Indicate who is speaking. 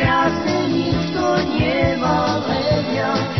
Speaker 1: krásne nikto nemal ja.